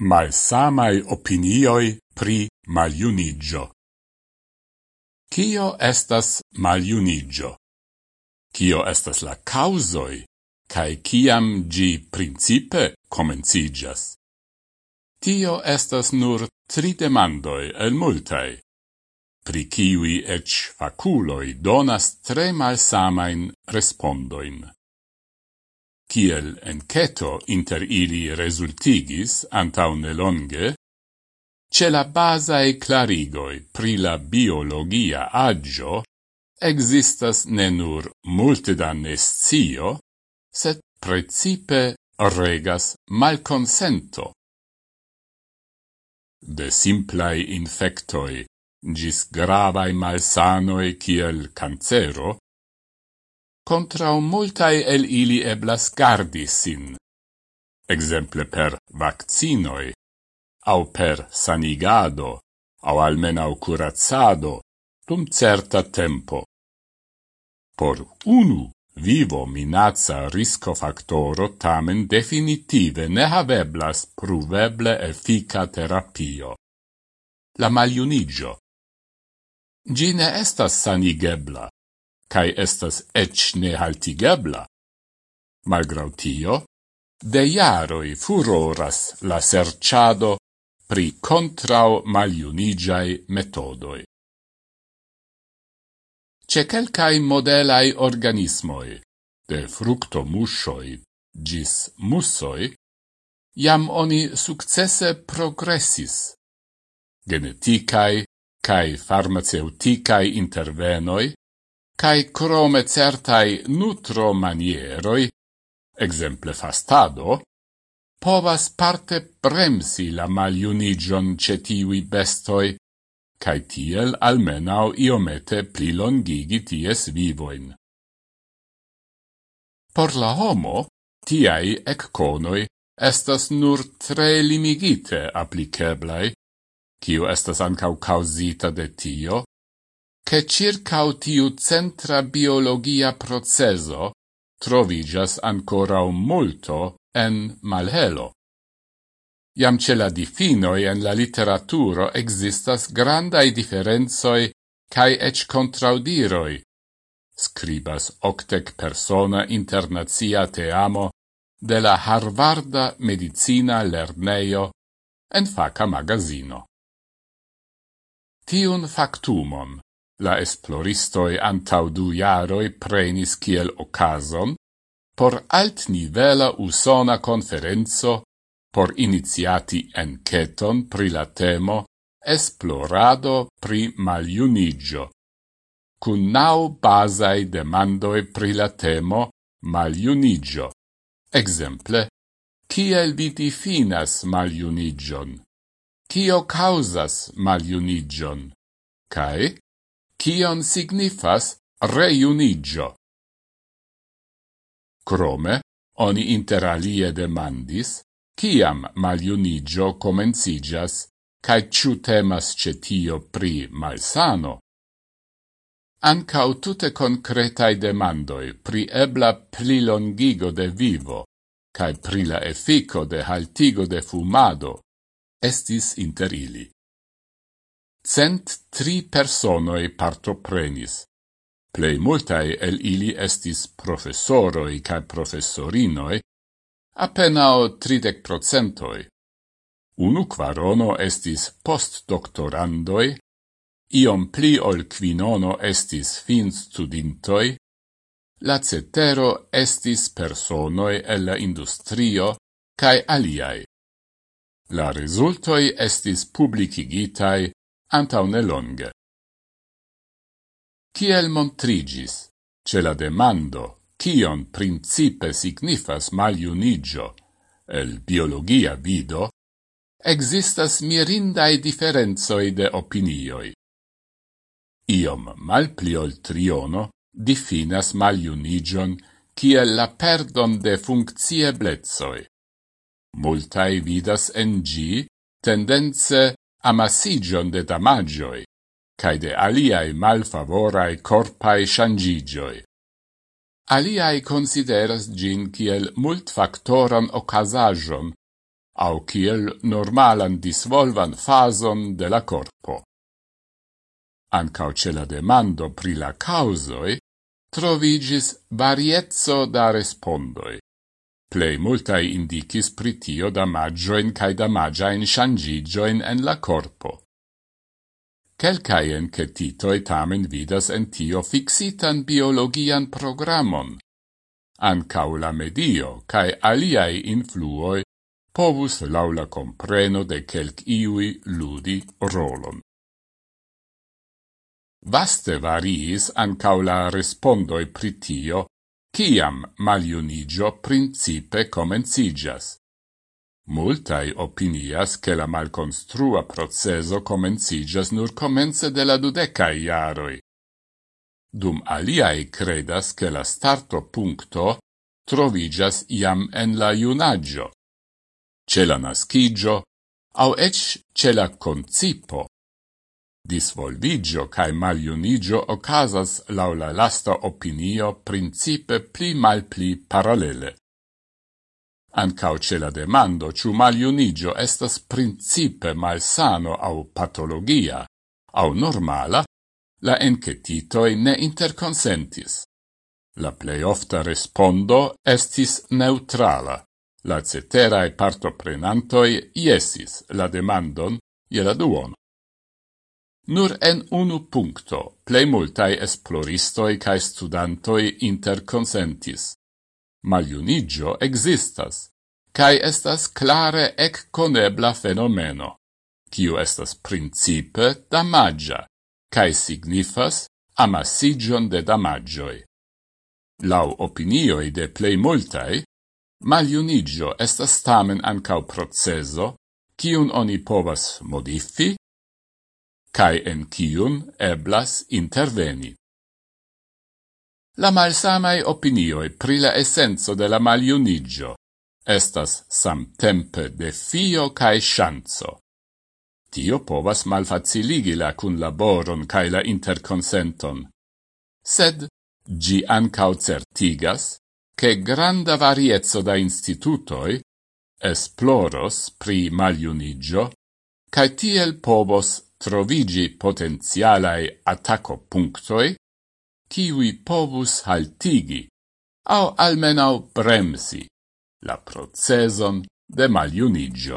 malsamai opinioi pri maliunigio. Cio estas maliunigio? Cio estas la causoi, cae ciam gi principe comencigas? Tio estas nur tri demandoi el multai, pri ciui ec faculoi donas tre malsamain respondoin kiel enceto inter ili resultigis antaune longe, ce la basae clarigoi pri la biologia agio existas ne nur multida nescio, set precipe regas malconsento. De simplai infectoi, gis gravae malsanoi kiel cancero, contrau multae el ili eblas gardi sin. Exemple per vaccinoi, au per sanigado, au almenau curazzado, dum certa tempo. Por unu vivo minazza risco factoro tamen definitive ne haveblas pruveble effica terapio. La maliunigio. Gine estas sanigebla, cae estas ec nehaltigebla. Malgrau tio, de iaroi furoras la serciado pri contrau maliunigiai metodoi. Ce quelcae modelai organismoi, de fructo muscioi gis mussoi, iam oni successe progressis. Geneticae cae farmaceuticae intervenoi cae crome certai nutro manieroi, exemple fastado, povas parte bremsi la maliunigion cetivi bestoi, cae tiel almenau iomete plilongigi ties vivoin. Por la homo, tiai ecconoi estas nur tre limigite appliceblai, kiu estas ancau causita de tio, che circa tiu centra biologia proceso trovigas ancorau multo en malhelo. Iam ce la difinoi en la literaturo existas grandai differenzoi cae ec contraudiroi. Scribas octec persona internazia teamo de la Harvarda Medicina Lerneio en faca magazino. Tiun factumon La esploristoi antau du jaroi prenis kiel ocason por altnivela usona conferenzo por iniziati enqueton pri la temo esplorado pri maliunigio, cun nau basai demandoi pri la temo maliunigio. Exemple, kiel vi definas maliunigion? Kio causas maliunigion? Cae, Kion signifas reunigio? Crome, oni interalie demandis, kiam maliunigio comencigas, cae ciu temas cetio pri malsano. Ancau tute concretai demandoi pri ebla plilongigo de vivo, cae pri la effico de haltigo de fumado, estis inter ili cent tri personoi partoprenis. Plei multae el ili estis professoroi cae professorinoi, apenao tridec procentoi. Unu quarono estis postdoctorandoi, iom pli ol quinono estis fin studintoi, la cetero estis personoi el la industrio cae aliai. La resultoi estis publicigitai antaune longe. Ciel montrigis, ce la demando, cion principe signifas maliunigio, el biologia vido, existas mirindae differenzoi de opinioi. Iom mal ol triono definas maliunigion ciel la perdon de funccieblezoi. Multae vidas en gi tendenze amasigion de damagioi, cae de aliae malfavorae corpae shangigioi. Aliae consideras gin kiel multfactoran ocasagion, au kiel normalan disvolvan fason de la corpo. Ancao ce la demando pri la causoi, trovigis variezzo da respondoi. Plei multai indicis pritio damagioin cae damagiaen shangigioin en la corpo. Quelcae encetitoi tamen vidas en tio fixitan biologian programon. Ancau la medio cae aliai influoi povus laula compreno de kelk iui ludi rolon. Vaste variis ancau la respondoi pritio Ciam maliunigio principe comencigas? Multai opinias che la malconstrua proceso comencigas nur comence de la dudecai iaroi. Dum aliai credas che la starto puncto trovigas iam en la iunaggio, ce la nascigio, au ec ce la concipo Disvoldigio cae maliunigio ocasas laula lasta opinio principe pli mal pli parallele. Ancao ce la demando ciu maliunigio estas principe malsano au patologia, au normala, la encetitoi ne interconsentis. La plei ofta respondo estis neutrala. La ceterae partoprenantoi iesis la demandon je la duono. Nur en unu puncto plei multai esploristoi cae studantoi interconsentis. Maliunigio existas, cae estas clare ecconebla fenomeno, kiu estas principe damagia, cae signifas amassigion de damagioi. Lau opinioi de plei multai, maliunigio estas tamen ancau proceso, kiun oni povas modifi cae en cium eblas interveni. La malsamai opinioi pri la essenzo de la maliunigio estas samtempe de fio cae shanzo. Tio povas malfaciligi la cunlaboron cae la interconsenton, sed gi ancau certigas che granda variezzo da institutoi esploros pri maliunigio, cae tiel povos trovigi potenzialae attaco punctoi, kiwi povus haltigi, au almenau bremsi, la proceson de maliunigio.